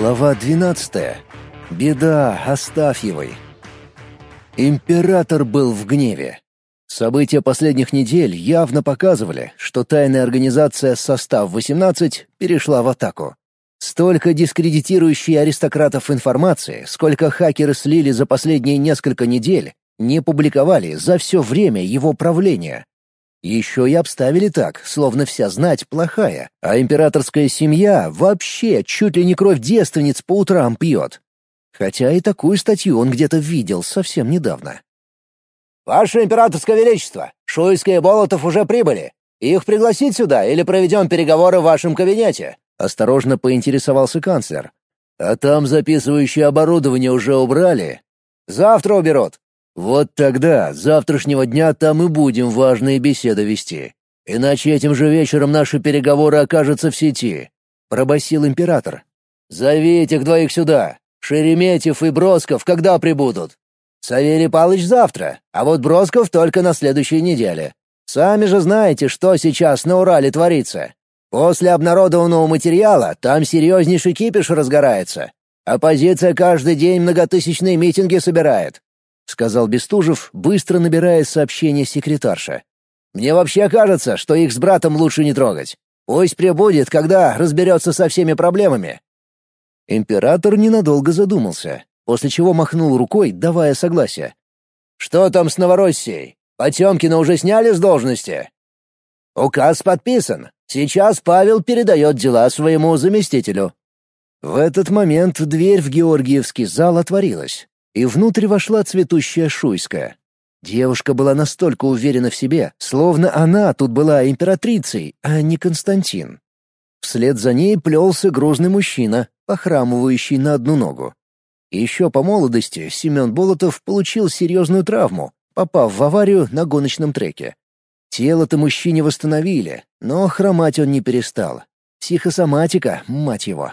Глава 12. Беда Астафьевой. Император был в гневе. События последних недель явно показывали, что тайная организация «Состав-18» перешла в атаку. Столько дискредитирующей аристократов информации, сколько хакеры слили за последние несколько недель, не публиковали за все время его правления. Еще и обставили так, словно вся знать плохая, а императорская семья вообще чуть ли не кровь девственниц по утрам пьет. Хотя и такую статью он где-то видел совсем недавно. «Ваше императорское величество, Шуйская и Болотов уже прибыли. Их пригласить сюда или проведем переговоры в вашем кабинете?» — осторожно поинтересовался канцлер. «А там записывающее оборудование уже убрали?» «Завтра уберут. Вот тогда, завтрашнего дня там и будем важные беседы вести. Иначе этим же вечером наши переговоры окажутся в сети», — пробасил император. «Зови этих двоих сюда. Шереметьев и Бросков когда прибудут?» «Савелий Палыч завтра, а вот Бросков только на следующей неделе. Сами же знаете, что сейчас на Урале творится. После обнародованного материала там серьезнейший кипиш разгорается. Оппозиция каждый день многотысячные митинги собирает. — сказал Бестужев, быстро набирая сообщение секретарша. «Мне вообще кажется, что их с братом лучше не трогать. Пусть прибудет, когда разберется со всеми проблемами». Император ненадолго задумался, после чего махнул рукой, давая согласие. «Что там с Новороссией? Потемкина уже сняли с должности?» «Указ подписан. Сейчас Павел передает дела своему заместителю». В этот момент дверь в Георгиевский зал отворилась и внутрь вошла цветущая Шуйская. Девушка была настолько уверена в себе, словно она тут была императрицей, а не Константин. Вслед за ней плелся грозный мужчина, похрамывающий на одну ногу. Еще по молодости Семен Болотов получил серьезную травму, попав в аварию на гоночном треке. Тело-то мужчине восстановили, но хромать он не перестал. Психосоматика, мать его.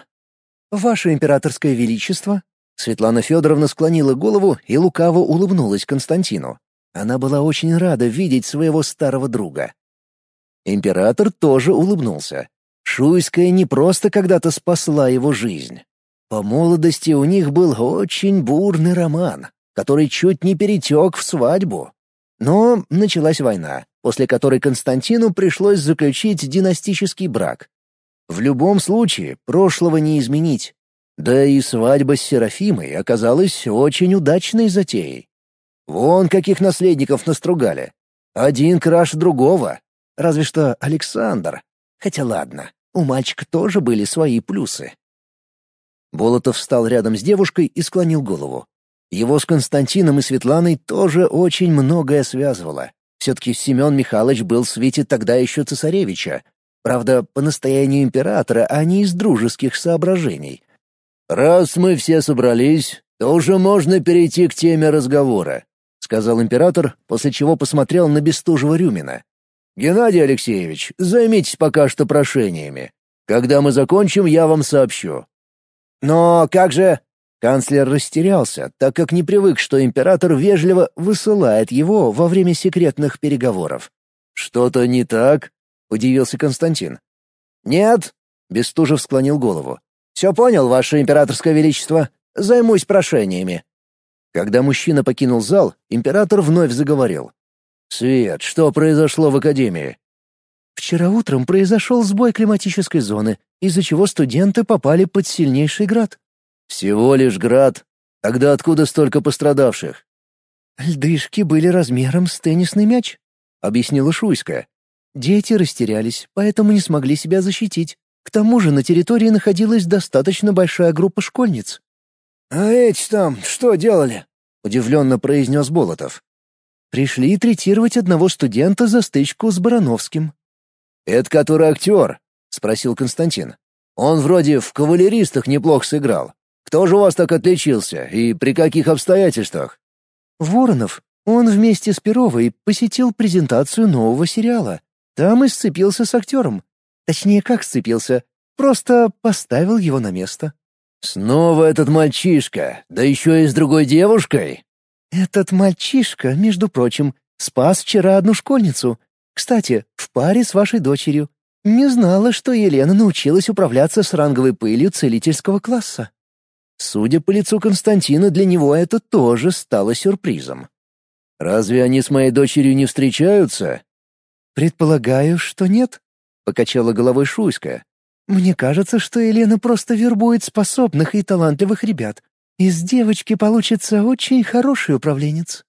«Ваше императорское величество», Светлана Федоровна склонила голову и лукаво улыбнулась Константину. Она была очень рада видеть своего старого друга. Император тоже улыбнулся. Шуйская не просто когда-то спасла его жизнь. По молодости у них был очень бурный роман, который чуть не перетек в свадьбу. Но началась война, после которой Константину пришлось заключить династический брак. В любом случае, прошлого не изменить, да и свадьба с Серафимой оказалась очень удачной затеей. Вон каких наследников настругали. Один краше другого. Разве что Александр. Хотя ладно, у мальчика тоже были свои плюсы. Болотов встал рядом с девушкой и склонил голову. Его с Константином и Светланой тоже очень многое связывало. Все-таки Семен Михайлович был в свете тогда еще цесаревича. Правда, по настоянию императора, а не из дружеских соображений. «Раз мы все собрались, то уже можно перейти к теме разговора», — сказал император, после чего посмотрел на Бестужева-Рюмина. «Геннадий Алексеевич, займитесь пока что прошениями. Когда мы закончим, я вам сообщу». «Но как же...» Канцлер растерялся, так как не привык, что император вежливо высылает его во время секретных переговоров. «Что-то не так?» — удивился Константин. «Нет», — Бестужев склонил голову. «Все понял, Ваше Императорское Величество. Займусь прошениями». Когда мужчина покинул зал, император вновь заговорил. «Свет, что произошло в Академии?» «Вчера утром произошел сбой климатической зоны, из-за чего студенты попали под сильнейший град». «Всего лишь град? Тогда откуда столько пострадавших?» «Льдышки были размером с теннисный мяч», — объяснила Шуйская. «Дети растерялись, поэтому не смогли себя защитить. К тому же на территории находилась достаточно большая группа школьниц. «А эти там что делали?» — удивленно произнес Болотов. «Пришли третировать одного студента за стычку с Барановским». «Это который актер?» — спросил Константин. «Он вроде в кавалеристах неплохо сыграл. Кто же у вас так отличился и при каких обстоятельствах?» «Воронов. Он вместе с Перовой посетил презентацию нового сериала. Там и сцепился с актером. Точнее, как сцепился. Просто поставил его на место. «Снова этот мальчишка, да еще и с другой девушкой?» «Этот мальчишка, между прочим, спас вчера одну школьницу. Кстати, в паре с вашей дочерью. Не знала, что Елена научилась управляться с ранговой пылью целительского класса. Судя по лицу Константина, для него это тоже стало сюрпризом. «Разве они с моей дочерью не встречаются?» «Предполагаю, что нет», — покачала головой Шуйска. «Мне кажется, что Елена просто вербует способных и талантливых ребят. Из девочки получится очень хороший управленец».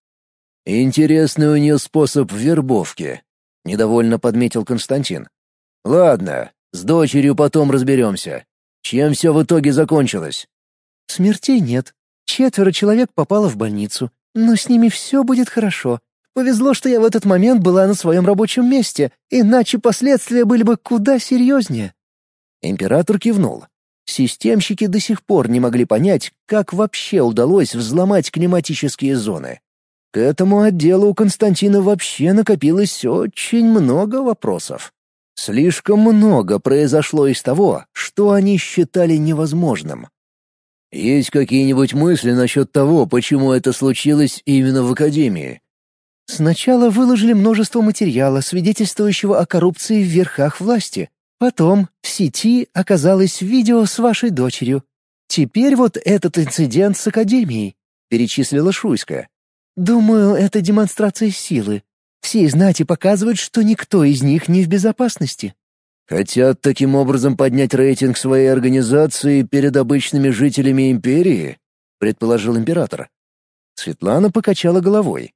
«Интересный у нее способ вербовки», — недовольно подметил Константин. «Ладно, с дочерью потом разберемся. Чем все в итоге закончилось?» «Смертей нет. Четверо человек попало в больницу. Но с ними все будет хорошо. Повезло, что я в этот момент была на своем рабочем месте, иначе последствия были бы куда серьезнее». Император кивнул. Системщики до сих пор не могли понять, как вообще удалось взломать климатические зоны. К этому отделу у Константина вообще накопилось очень много вопросов. Слишком много произошло из того, что они считали невозможным. «Есть какие-нибудь мысли насчет того, почему это случилось именно в Академии?» Сначала выложили множество материала, свидетельствующего о коррупции в верхах власти. Потом в сети оказалось видео с вашей дочерью. Теперь вот этот инцидент с Академией», — перечислила Шуйская. «Думаю, это демонстрация силы. Все знати показывают, что никто из них не в безопасности». Хотят таким образом поднять рейтинг своей организации перед обычными жителями империи, предположил император. Светлана покачала головой.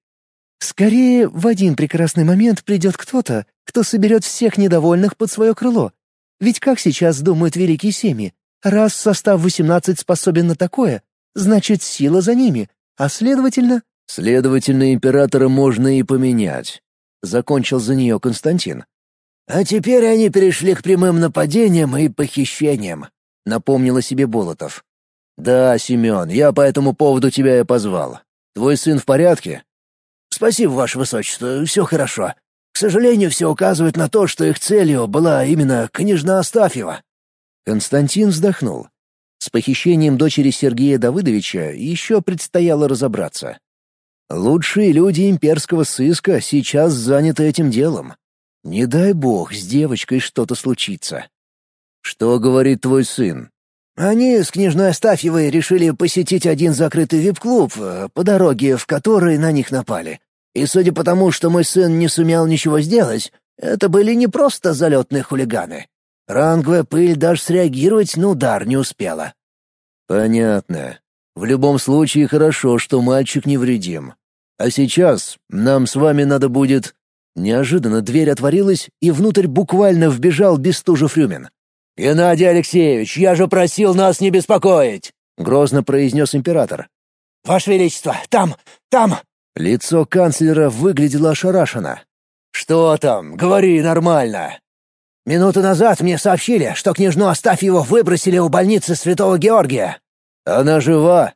Скорее, в один прекрасный момент придет кто-то, кто соберет всех недовольных под свое крыло. Ведь как сейчас думают великие семьи? Раз состав 18 способен на такое, значит, сила за ними, а следовательно... Следовательно, императора можно и поменять. Закончил за нее Константин. А теперь они перешли к прямым нападениям и похищениям, напомнила себе Болотов. Да, Семен, я по этому поводу тебя и позвал. Твой сын в порядке? Спасибо, ваше высочество, все хорошо. К сожалению, все указывает на то, что их целью была именно княжна Астафьева. Константин вздохнул. С похищением дочери Сергея Давыдовича еще предстояло разобраться. Лучшие люди имперского сыска сейчас заняты этим делом. Не дай бог с девочкой что-то случится. Что говорит твой сын? Они с княжной Астафьевой решили посетить один закрытый вип-клуб, э, по дороге в который на них напали. И судя по тому, что мой сын не сумел ничего сделать, это были не просто залетные хулиганы. Ранговая пыль даже среагировать на удар не успела. Понятно. В любом случае хорошо, что мальчик невредим. А сейчас нам с вами надо будет Неожиданно дверь отворилась, и внутрь буквально вбежал Бестужев Рюмин. «Геннадий Алексеевич, я же просил нас не беспокоить!» — грозно произнес император. «Ваше Величество, там, там!» Лицо канцлера выглядело ошарашенно. «Что там? Говори нормально!» «Минуту назад мне сообщили, что княжну Астафьеву выбросили у больницы Святого Георгия». «Она жива?»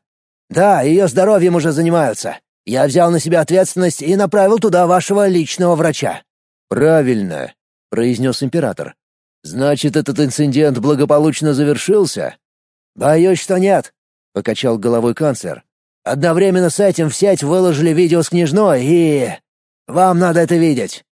«Да, ее здоровьем уже занимаются. Я взял на себя ответственность и направил туда вашего личного врача». «Правильно», — произнес император. «Значит, этот инцидент благополучно завершился?» «Боюсь, что нет», — покачал головой канцлер. «Одновременно с этим в сеть выложили видео с княжной, и... Вам надо это видеть».